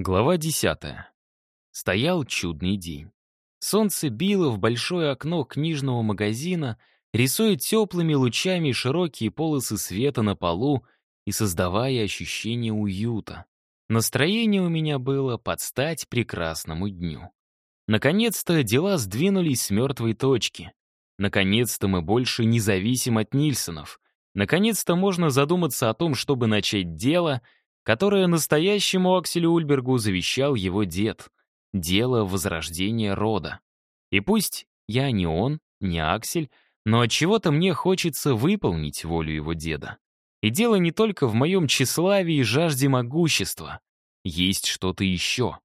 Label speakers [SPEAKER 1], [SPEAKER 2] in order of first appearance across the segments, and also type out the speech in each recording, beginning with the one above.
[SPEAKER 1] Глава десятая. Стоял чудный день. Солнце било в большое окно книжного магазина, рисуя теплыми лучами широкие полосы света на полу и создавая ощущение уюта. Настроение у меня было под стать прекрасному дню. Наконец-то дела сдвинулись с мертвой точки. Наконец-то мы больше не зависим от Нильсонов. Наконец-то можно задуматься о том, чтобы начать дело — которое настоящему Акселю Ульбергу завещал его дед. Дело возрождения рода. И пусть я не он, не Аксель, но от чего то мне хочется выполнить волю его деда. И дело не только в моем тщеславии и жажде могущества. Есть что-то еще.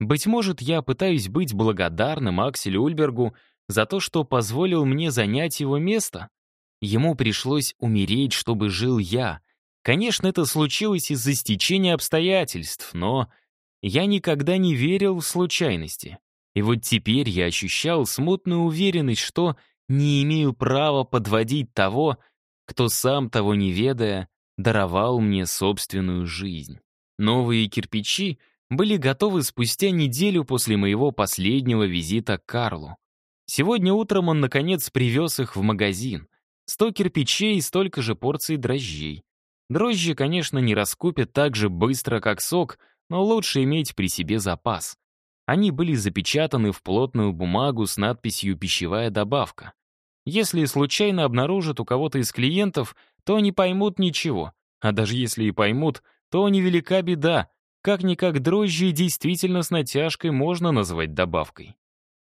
[SPEAKER 1] Быть может, я пытаюсь быть благодарным Акселю Ульбергу за то, что позволил мне занять его место. Ему пришлось умереть, чтобы жил я, Конечно, это случилось из-за стечения обстоятельств, но я никогда не верил в случайности. И вот теперь я ощущал смутную уверенность, что не имею права подводить того, кто сам того не ведая, даровал мне собственную жизнь. Новые кирпичи были готовы спустя неделю после моего последнего визита к Карлу. Сегодня утром он, наконец, привез их в магазин. Сто кирпичей и столько же порций дрожжей. Дрожжи, конечно, не раскупят так же быстро, как сок, но лучше иметь при себе запас. Они были запечатаны в плотную бумагу с надписью «Пищевая добавка». Если случайно обнаружат у кого-то из клиентов, то они поймут ничего. А даже если и поймут, то невелика беда. Как-никак дрожжи действительно с натяжкой можно назвать добавкой.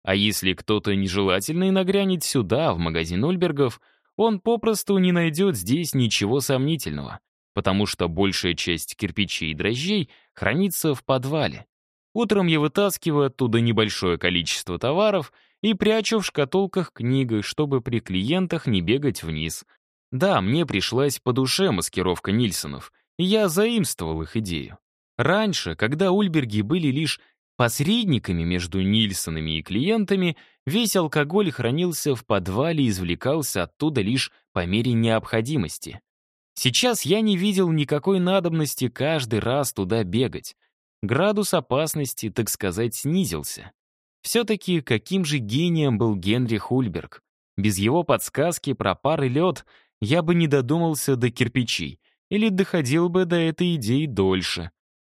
[SPEAKER 1] А если кто-то нежелательный нагрянет сюда, в магазин Ульбергов, он попросту не найдет здесь ничего сомнительного потому что большая часть кирпичей и дрожжей хранится в подвале. Утром я вытаскиваю оттуда небольшое количество товаров и прячу в шкатулках книгой, чтобы при клиентах не бегать вниз. Да, мне пришлась по душе маскировка Нильсонов, и я заимствовал их идею. Раньше, когда Ульберги были лишь посредниками между Нильсонами и клиентами, весь алкоголь хранился в подвале и извлекался оттуда лишь по мере необходимости. Сейчас я не видел никакой надобности каждый раз туда бегать. Градус опасности, так сказать, снизился. Все-таки каким же гением был Генрих Ульберг? Без его подсказки про пар и лед я бы не додумался до кирпичей или доходил бы до этой идеи дольше.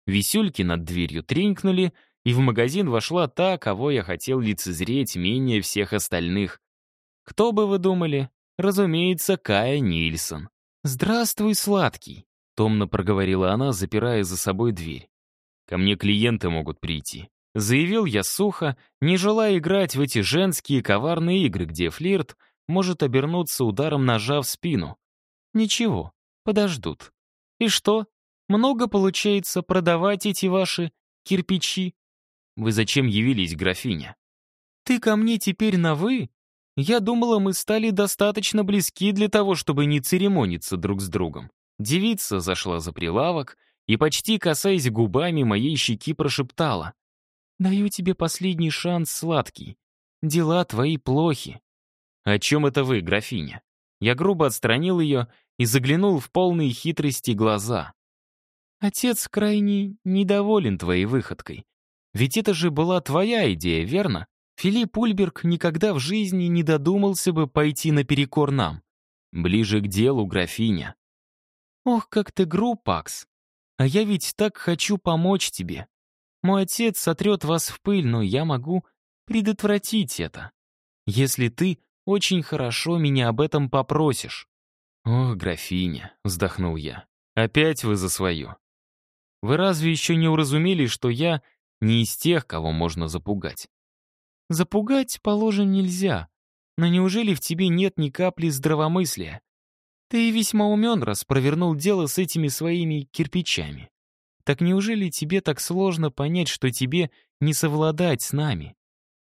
[SPEAKER 1] Висюльки над дверью тренькнули, и в магазин вошла та, кого я хотел лицезреть менее всех остальных. Кто бы вы думали? Разумеется, Кая Нильсон. «Здравствуй, сладкий», — томно проговорила она, запирая за собой дверь. «Ко мне клиенты могут прийти», — заявил я сухо, не желая играть в эти женские коварные игры, где флирт может обернуться ударом ножа в спину. «Ничего, подождут. И что, много получается продавать эти ваши кирпичи?» «Вы зачем явились, графиня?» «Ты ко мне теперь на «вы»?» Я думала, мы стали достаточно близки для того, чтобы не церемониться друг с другом. Девица зашла за прилавок и, почти касаясь губами моей щеки, прошептала. «Даю тебе последний шанс, сладкий. Дела твои плохи». «О чем это вы, графиня?» Я грубо отстранил ее и заглянул в полные хитрости глаза. «Отец крайне недоволен твоей выходкой. Ведь это же была твоя идея, верно? Филипп Ульберг никогда в жизни не додумался бы пойти наперекор нам. Ближе к делу, графиня. Ох, как ты груб, Пакс. А я ведь так хочу помочь тебе. Мой отец сотрет вас в пыль, но я могу предотвратить это. Если ты очень хорошо меня об этом попросишь. Ох, графиня, вздохнул я. Опять вы за свое. Вы разве еще не уразумели, что я не из тех, кого можно запугать? Запугать, положим, нельзя. Но неужели в тебе нет ни капли здравомыслия? Ты весьма умен, раз провернул дело с этими своими кирпичами. Так неужели тебе так сложно понять, что тебе не совладать с нами?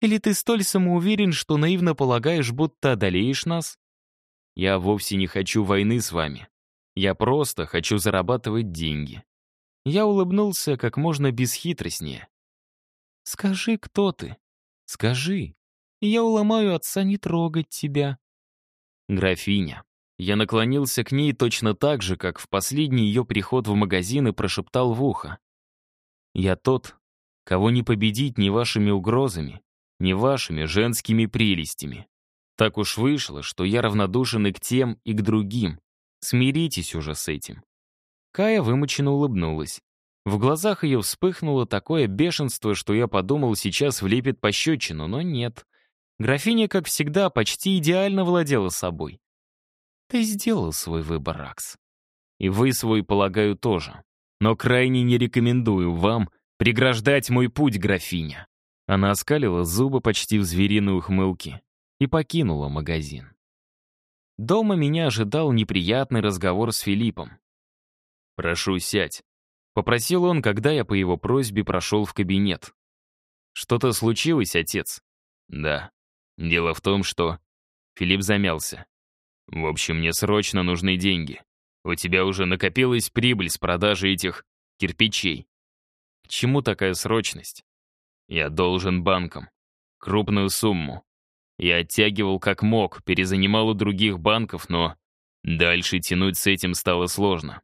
[SPEAKER 1] Или ты столь самоуверен, что наивно полагаешь, будто одолеешь нас? Я вовсе не хочу войны с вами. Я просто хочу зарабатывать деньги. Я улыбнулся как можно бесхитростнее. «Скажи, кто ты?» Скажи, и я уломаю отца не трогать тебя». «Графиня». Я наклонился к ней точно так же, как в последний ее приход в магазин и прошептал в ухо. Я тот, кого не победить ни вашими угрозами, ни вашими женскими прелестями. Так уж вышло, что я равнодушен и к тем, и к другим. Смиритесь уже с этим». Кая вымученно улыбнулась. В глазах ее вспыхнуло такое бешенство, что я подумал, сейчас влепит пощечину, но нет. Графиня, как всегда, почти идеально владела собой. Ты сделал свой выбор, Ракс. И вы свой, полагаю, тоже. Но крайне не рекомендую вам преграждать мой путь, графиня. Она оскалила зубы почти в звериной ухмылке и покинула магазин. Дома меня ожидал неприятный разговор с Филиппом. «Прошу, сядь», — попросил он, когда я по его просьбе прошел в кабинет. «Что-то случилось, отец?» «Да. Дело в том, что...» Филипп замялся. «В общем, мне срочно нужны деньги. У тебя уже накопилась прибыль с продажи этих кирпичей. К чему такая срочность? Я должен банкам. Крупную сумму. Я оттягивал как мог, перезанимал у других банков, но дальше тянуть с этим стало сложно.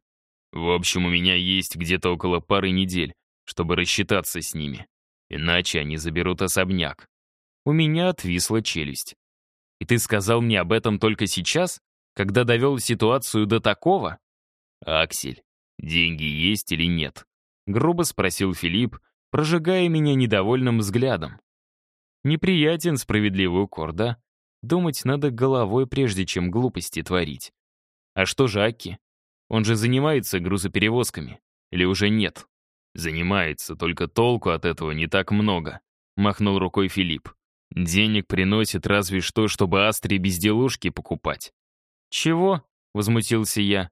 [SPEAKER 1] В общем, у меня есть где-то около пары недель, чтобы рассчитаться с ними. Иначе они заберут особняк. У меня отвисла челюсть. И ты сказал мне об этом только сейчас, когда довел ситуацию до такого? Аксель, деньги есть или нет? Грубо спросил Филипп, прожигая меня недовольным взглядом. Неприятен справедливый укор, да? Думать надо головой, прежде чем глупости творить. А что же Аки? Он же занимается грузоперевозками. Или уже нет? Занимается, только толку от этого не так много. Махнул рукой Филипп. Денег приносит разве что, чтобы Астре безделушки покупать. «Чего?» — возмутился я.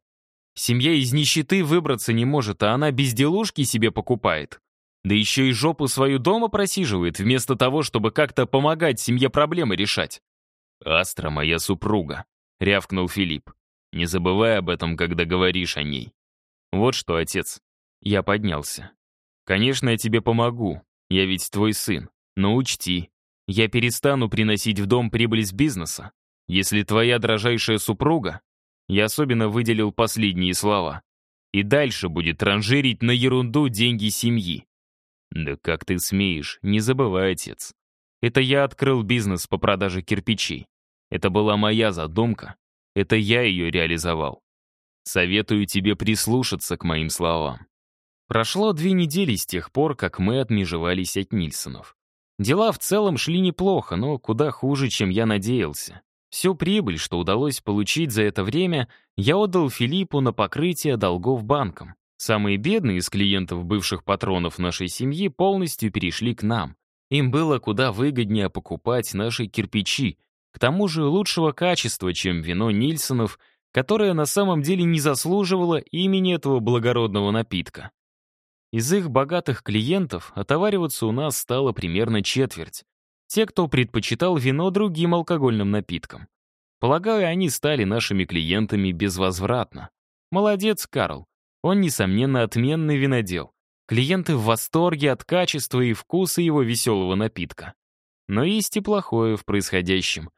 [SPEAKER 1] «Семья из нищеты выбраться не может, а она безделушки себе покупает. Да еще и жопу свою дома просиживает, вместо того, чтобы как-то помогать семье проблемы решать. «Астра моя супруга», — рявкнул Филипп. «Не забывай об этом, когда говоришь о ней». «Вот что, отец». Я поднялся. «Конечно, я тебе помогу. Я ведь твой сын. Но учти, я перестану приносить в дом прибыль с бизнеса, если твоя дрожайшая супруга, я особенно выделил последние слова, и дальше будет транжирить на ерунду деньги семьи. «Да как ты смеешь? Не забывай, отец. Это я открыл бизнес по продаже кирпичей. Это была моя задумка. Это я ее реализовал. Советую тебе прислушаться к моим словам». Прошло две недели с тех пор, как мы отмежевались от Нильсонов. Дела в целом шли неплохо, но куда хуже, чем я надеялся. Всю прибыль, что удалось получить за это время, я отдал Филиппу на покрытие долгов банкам. Самые бедные из клиентов бывших патронов нашей семьи полностью перешли к нам. Им было куда выгоднее покупать наши кирпичи, к тому же лучшего качества, чем вино Нильсонов, которое на самом деле не заслуживало имени этого благородного напитка. Из их богатых клиентов отовариваться у нас стало примерно четверть. Те, кто предпочитал вино другим алкогольным напиткам. Полагаю, они стали нашими клиентами безвозвратно. Молодец, Карл. Он, несомненно, отменный винодел. Клиенты в восторге от качества и вкуса его веселого напитка. Но есть и плохое в происходящем.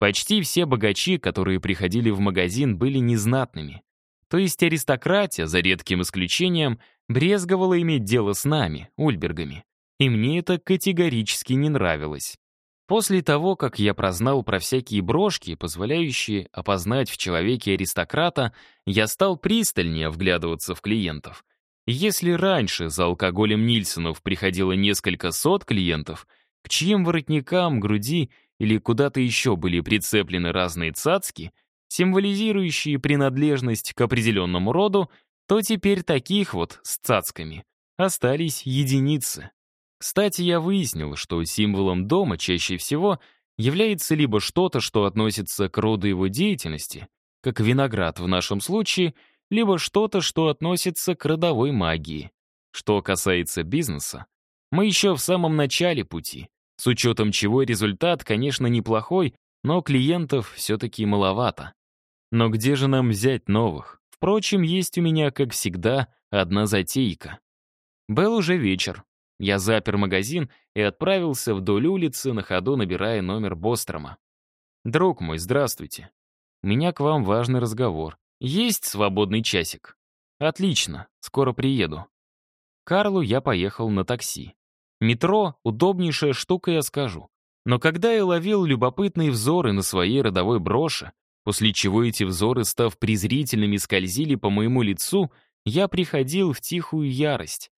[SPEAKER 1] Почти все богачи, которые приходили в магазин, были незнатными. То есть аристократия, за редким исключением, брезговала иметь дело с нами, Ульбергами. И мне это категорически не нравилось. После того, как я прознал про всякие брошки, позволяющие опознать в человеке аристократа, я стал пристальнее вглядываться в клиентов. Если раньше за алкоголем Нильсонов приходило несколько сот клиентов, к чьим воротникам, груди или куда-то еще были прицеплены разные цацки, символизирующие принадлежность к определенному роду, то теперь таких вот с цацками остались единицы. Кстати, я выяснил, что символом дома чаще всего является либо что-то, что относится к роду его деятельности, как виноград в нашем случае, либо что-то, что относится к родовой магии. Что касается бизнеса, мы еще в самом начале пути, с учетом чего результат, конечно, неплохой, но клиентов все-таки маловато. Но где же нам взять новых? Впрочем, есть у меня, как всегда, одна затейка. Был уже вечер. Я запер магазин и отправился вдоль улицы, на ходу набирая номер Бострома. «Друг мой, здравствуйте. У меня к вам важный разговор. Есть свободный часик?» «Отлично, скоро приеду». Карлу я поехал на такси. Метро — удобнейшая штука, я скажу. Но когда я ловил любопытные взоры на своей родовой броши, после чего эти взоры, став презрительными, скользили по моему лицу, я приходил в тихую ярость.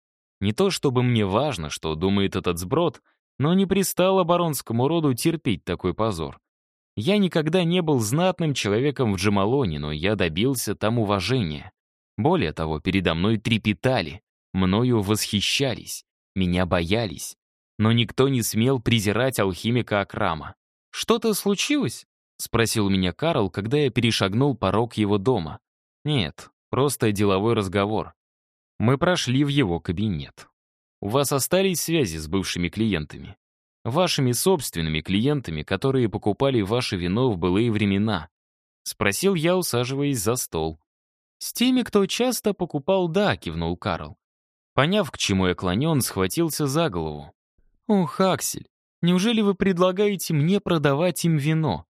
[SPEAKER 1] Не то чтобы мне важно, что думает этот сброд, но не пристало баронскому роду терпеть такой позор. Я никогда не был знатным человеком в Джамалоне, но я добился там уважения. Более того, передо мной трепетали, мною восхищались, меня боялись. Но никто не смел презирать алхимика Акрама. «Что-то случилось?» — спросил меня Карл, когда я перешагнул порог его дома. «Нет, просто деловой разговор. Мы прошли в его кабинет. У вас остались связи с бывшими клиентами? Вашими собственными клиентами, которые покупали ваше вино в былые времена?» Спросил я, усаживаясь за стол. «С теми, кто часто покупал, да», — кивнул Карл. Поняв, к чему я клонен, схватился за голову. «Ох, Аксель, неужели вы предлагаете мне продавать им вино?»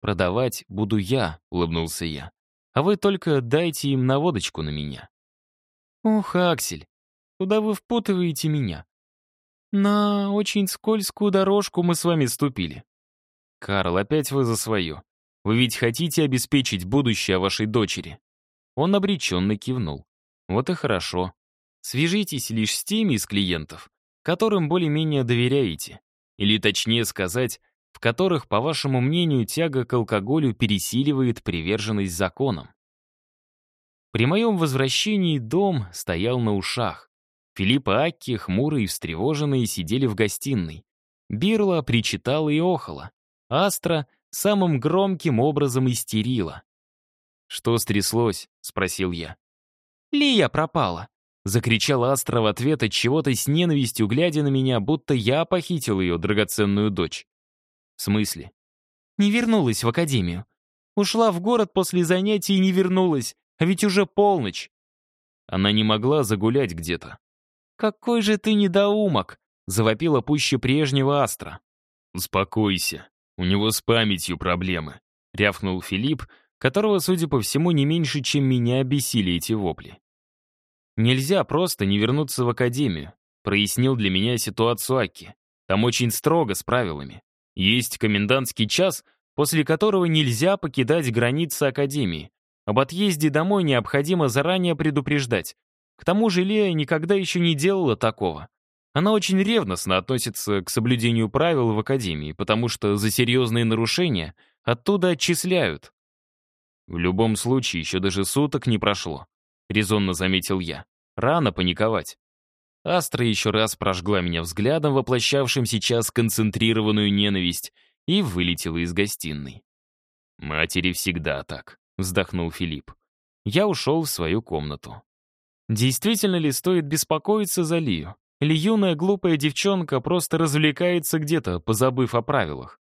[SPEAKER 1] «Продавать буду я», — улыбнулся я. «А вы только дайте им наводочку на меня». «Ох, Аксель, куда вы впутываете меня? На очень скользкую дорожку мы с вами ступили». «Карл, опять вы за свое. Вы ведь хотите обеспечить будущее вашей дочери?» Он обреченно кивнул. «Вот и хорошо. Свяжитесь лишь с теми из клиентов, которым более-менее доверяете. Или точнее сказать, в которых, по вашему мнению, тяга к алкоголю пересиливает приверженность законам. При моем возвращении дом стоял на ушах. Филипп и Акки, хмурые и встревоженные, сидели в гостиной. Бирла причитала и охала. Астра самым громким образом истерила. «Что стряслось?» — спросил я. «Лия пропала», — закричала Астра в ответ от чего-то с ненавистью, глядя на меня, будто я похитил ее драгоценную дочь. «В смысле?» «Не вернулась в академию. Ушла в город после занятий и не вернулась, а ведь уже полночь». Она не могла загулять где-то. «Какой же ты недоумок!» — завопила пуще прежнего Астра. «Успокойся, у него с памятью проблемы», — рявкнул Филипп, которого, судя по всему, не меньше, чем меня бесили эти вопли. «Нельзя просто не вернуться в академию», — прояснил для меня ситуацию Аки. «Там очень строго с правилами. Есть комендантский час, после которого нельзя покидать границы академии. Об отъезде домой необходимо заранее предупреждать. К тому же Лея никогда еще не делала такого. Она очень ревностно относится к соблюдению правил в академии, потому что за серьезные нарушения оттуда отчисляют. В любом случае, еще даже суток не прошло. Резонно заметил я. Рано паниковать. Астра еще раз прожгла меня взглядом, воплощавшим сейчас концентрированную ненависть, и вылетела из гостиной. «Матери всегда так», — вздохнул Филипп. Я ушел в свою комнату. Действительно ли стоит беспокоиться за Лию? Или юная глупая девчонка просто развлекается где-то, позабыв о правилах?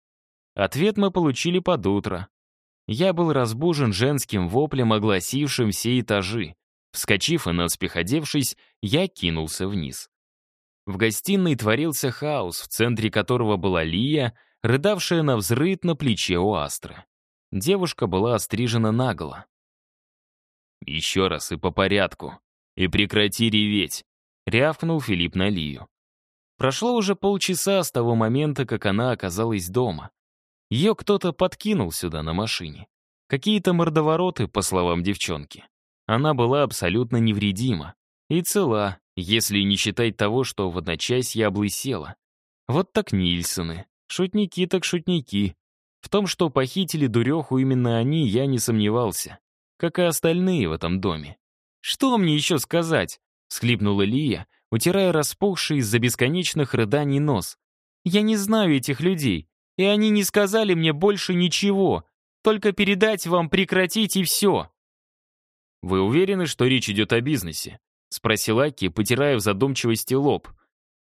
[SPEAKER 1] Ответ мы получили под утро, я был разбужен женским воплем, огласившим все этажи. Вскочив и наспех одевшись, я кинулся вниз. В гостиной творился хаос, в центре которого была Лия, рыдавшая на взрыт на плече у Астры. Девушка была острижена наголо. «Еще раз и по порядку. И прекрати реветь», — рявкнул Филипп на Лию. Прошло уже полчаса с того момента, как она оказалась дома. Ее кто-то подкинул сюда на машине. Какие-то мордовороты, по словам девчонки. Она была абсолютно невредима. И цела, если не считать того, что в одночасье облысела. Вот так Нильсоны. Шутники так шутники. В том, что похитили дуреху именно они, я не сомневался. Как и остальные в этом доме. «Что мне еще сказать?» — схлипнула Лия, утирая распухший из-за бесконечных рыданий нос. «Я не знаю этих людей и они не сказали мне больше ничего, только передать вам прекратить и все». «Вы уверены, что речь идет о бизнесе?» — спросил Аки, потирая в задумчивости лоб.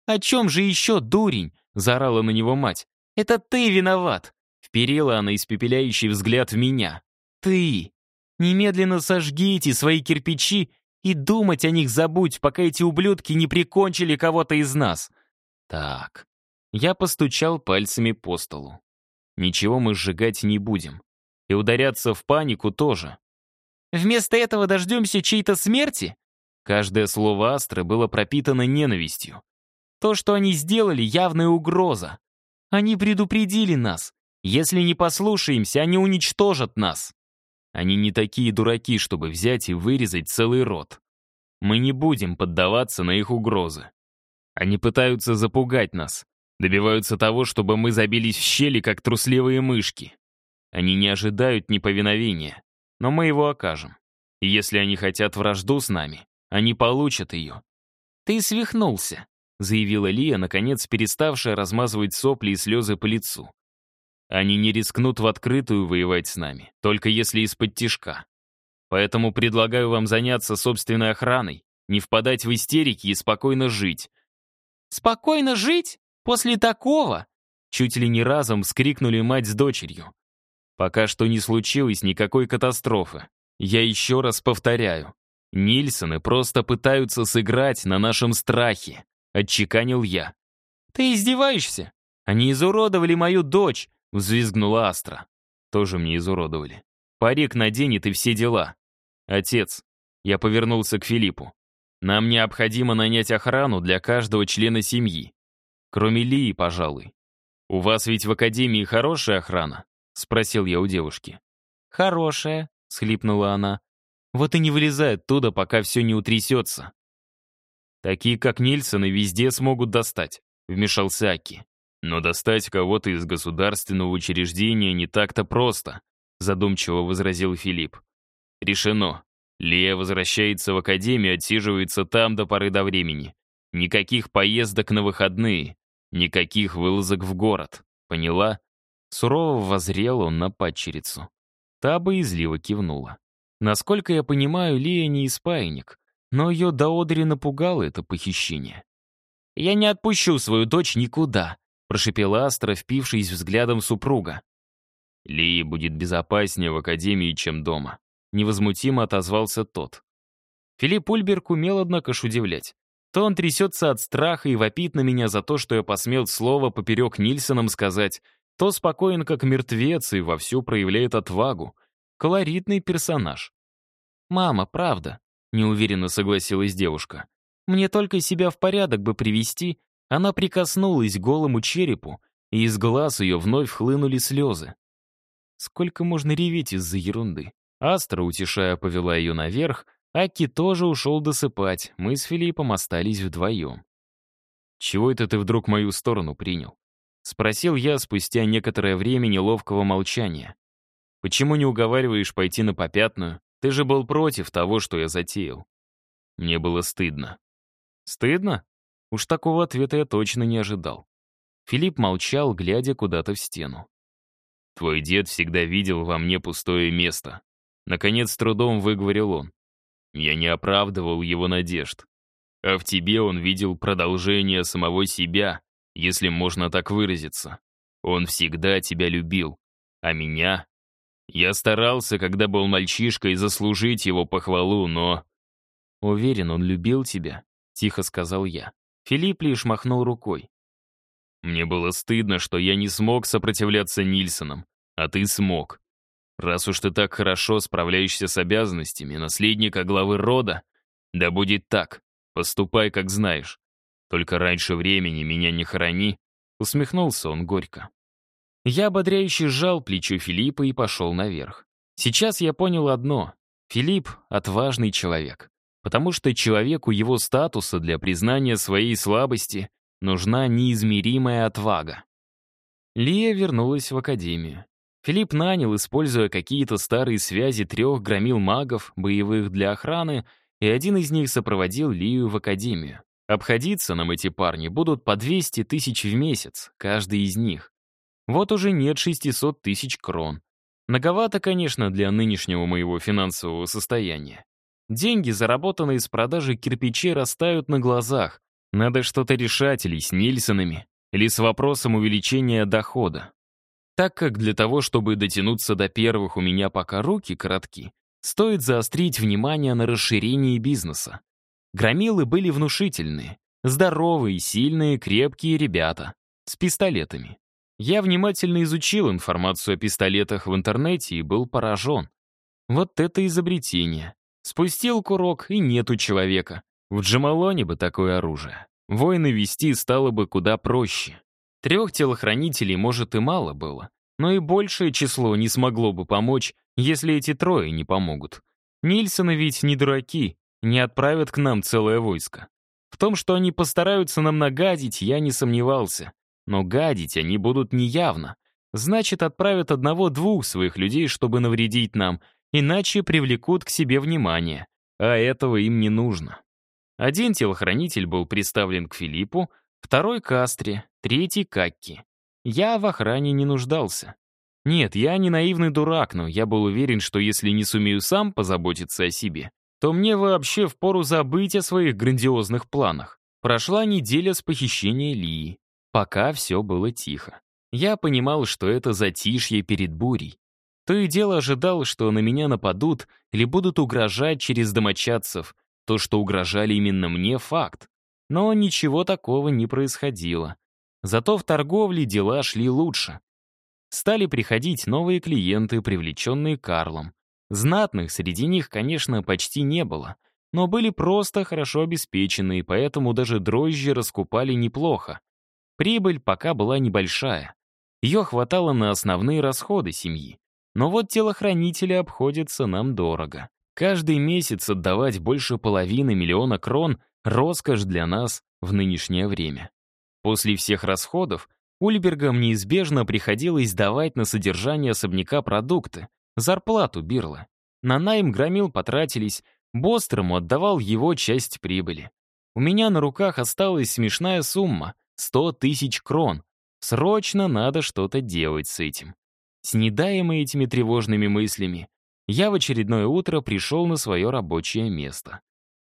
[SPEAKER 1] «О чем же еще, дурень?» — заорала на него мать. «Это ты виноват!» — вперила она испепеляющий взгляд в меня. «Ты! Немедленно сожгите свои кирпичи и думать о них забудь, пока эти ублюдки не прикончили кого-то из нас. Так, я постучал пальцами по столу. Ничего мы сжигать не будем. И ударяться в панику тоже. Вместо этого дождемся чьей-то смерти? Каждое слово Астры было пропитано ненавистью. То, что они сделали, явная угроза. Они предупредили нас. Если не послушаемся, они уничтожат нас. Они не такие дураки, чтобы взять и вырезать целый род. Мы не будем поддаваться на их угрозы. Они пытаются запугать нас, добиваются того, чтобы мы забились в щели, как трусливые мышки. Они не ожидают неповиновения, но мы его окажем. И если они хотят вражду с нами, они получат ее. «Ты свихнулся», — заявила Лия, наконец переставшая размазывать сопли и слезы по лицу. «Они не рискнут в открытую воевать с нами, только если из-под тишка. Поэтому предлагаю вам заняться собственной охраной, не впадать в истерики и спокойно жить».
[SPEAKER 2] «Спокойно жить? После такого?»
[SPEAKER 1] Чуть ли не разом вскрикнули мать с дочерью. Пока что не случилось никакой катастрофы. Я еще раз повторяю. Нильсоны просто пытаются сыграть на нашем страхе, отчеканил я.
[SPEAKER 2] Ты издеваешься?
[SPEAKER 1] Они изуродовали мою дочь, взвизгнула Астра. Тоже мне изуродовали. Парик наденет и все дела. Отец, я повернулся к Филиппу. Нам необходимо нанять охрану для каждого члена семьи. Кроме Лии, пожалуй. У вас ведь в академии хорошая охрана? Спросил я у девушки.
[SPEAKER 2] Хорошая, схлипнула она.
[SPEAKER 1] Вот и не вылезай оттуда, пока все не утрясется. Такие, как Нильсоны, везде смогут достать, вмешался Аки. Но достать кого-то из государственного учреждения не так-то просто, задумчиво возразил Филипп. Решено. Лия возвращается в академию, отсиживается там до поры до времени. Никаких поездок на выходные, никаких вылазок в город. Поняла? Сурово возрел он на падчерицу. Та боязливо кивнула. Насколько я понимаю, Лия не испайник, но ее до одри напугало это похищение.
[SPEAKER 2] «Я не отпущу свою дочь никуда», — прошепела Астра, впившись взглядом супруга.
[SPEAKER 1] «Лии будет безопаснее в академии, чем дома», — невозмутимо отозвался тот.
[SPEAKER 2] Филипп Ульберг умел, однако, ж удивлять. То он трясется от страха и вопит на меня за то, что я посмел слово поперек Нильсоном сказать, то спокоен, как мертвец, и вовсю проявляет отвагу. Колоритный персонаж. «Мама, правда», — неуверенно согласилась девушка. «Мне только себя в порядок бы привести». Она прикоснулась к голому черепу, и из глаз ее вновь хлынули слезы. Сколько можно реветь из-за ерунды? Астра, утешая, повела ее наверх, Аки тоже ушел досыпать, мы с Филиппом остались вдвоем.
[SPEAKER 1] «Чего это ты вдруг мою сторону принял?» — спросил я спустя некоторое время неловкого молчания. Почему не уговариваешь пойти на попятную? Ты же был против того, что я затеял. Мне было стыдно. Стыдно? Уж такого ответа я точно не ожидал. Филипп молчал, глядя куда-то в стену. «Твой дед всегда видел во мне пустое место». Наконец, трудом выговорил он. Я не оправдывал его надежд. А в тебе он видел продолжение самого себя, если можно так выразиться. Он всегда тебя любил, а меня я старался, когда был мальчишкой, заслужить его похвалу, но...
[SPEAKER 2] «Уверен, он любил тебя», — тихо сказал я. Филипп лишь махнул рукой.
[SPEAKER 1] «Мне было стыдно, что я не смог сопротивляться Нильсонам, а ты смог. Раз уж ты так хорошо справляешься с обязанностями наследника главы рода, да будет так, поступай, как знаешь. Только раньше времени меня не хорони», — усмехнулся он горько.
[SPEAKER 2] Я ободряюще сжал плечо Филиппа и пошел наверх. Сейчас я понял одно. Филипп — отважный человек. Потому что человеку его статуса для признания своей слабости нужна неизмеримая отвага. Лия вернулась в академию. Филипп нанял, используя какие-то старые связи трех громил магов, боевых для охраны, и один из них сопроводил Лию в академию. Обходиться нам эти парни будут по 200 тысяч в месяц, каждый из них. Вот уже нет 600 тысяч крон. Многовато, конечно, для нынешнего моего финансового состояния. Деньги, заработанные с продажи кирпичей, растают на глазах. Надо что-то решать или с Нильсонами, или с вопросом увеличения дохода. Так как для того, чтобы дотянуться до первых у меня пока руки коротки, стоит заострить внимание на расширении бизнеса. Громилы были внушительные, здоровые, сильные, крепкие ребята, с пистолетами. Я внимательно изучил информацию о пистолетах в интернете и был поражен. Вот это изобретение.
[SPEAKER 1] Спустил курок, и нету человека. В Джамалоне бы такое оружие. Войны вести стало бы куда проще. Трех телохранителей, может, и мало было, но и большее число не смогло бы помочь, если эти трое не помогут. Нильсоны ведь не дураки, не отправят к нам целое войско. В том, что они постараются нам нагадить, я не сомневался. Но гадить они будут неявно. Значит, отправят одного-двух своих людей, чтобы навредить нам, иначе привлекут к себе внимание. А этого им не нужно. Один телохранитель был приставлен к Филиппу, второй — к Астре, третий — к Акки. Я в охране не нуждался. Нет, я не наивный дурак, но я был уверен, что если не сумею сам позаботиться о себе, то мне вообще впору забыть о своих грандиозных планах. Прошла неделя с похищения Лии. Пока все было тихо. Я понимал, что это затишье перед бурей. То и дело ожидал, что на меня нападут или будут угрожать через домочадцев. То, что угрожали именно мне, факт. Но ничего такого не происходило. Зато в торговле дела шли лучше. Стали приходить новые клиенты, привлеченные Карлом. Знатных среди них, конечно, почти не было, но были просто хорошо обеспечены, поэтому даже дрожжи раскупали неплохо. Прибыль пока была небольшая. Ее хватало на основные расходы семьи. Но вот телохранители обходятся нам дорого. Каждый месяц отдавать больше половины миллиона крон — роскошь для нас в нынешнее время. После всех расходов Ульбергам неизбежно приходилось давать на содержание особняка продукты, зарплату Бирла. На найм громил потратились, Бострому отдавал его часть прибыли. У меня на руках осталась смешная сумма — 100 тысяч крон. Срочно надо что-то делать с этим. Снедаемый этими тревожными мыслями, я в очередное утро пришел на свое рабочее место.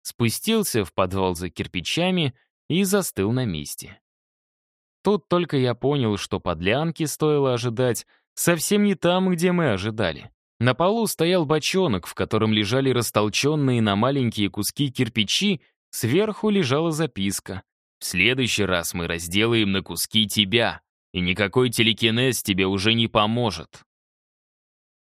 [SPEAKER 1] Спустился в подвал за кирпичами и застыл на месте. Тут только я понял, что подлянки стоило ожидать совсем не там, где мы ожидали. На полу стоял бочонок, в котором лежали растолченные на маленькие куски кирпичи, сверху лежала записка. «В следующий раз мы разделаем на куски тебя, и никакой телекинез тебе уже не поможет».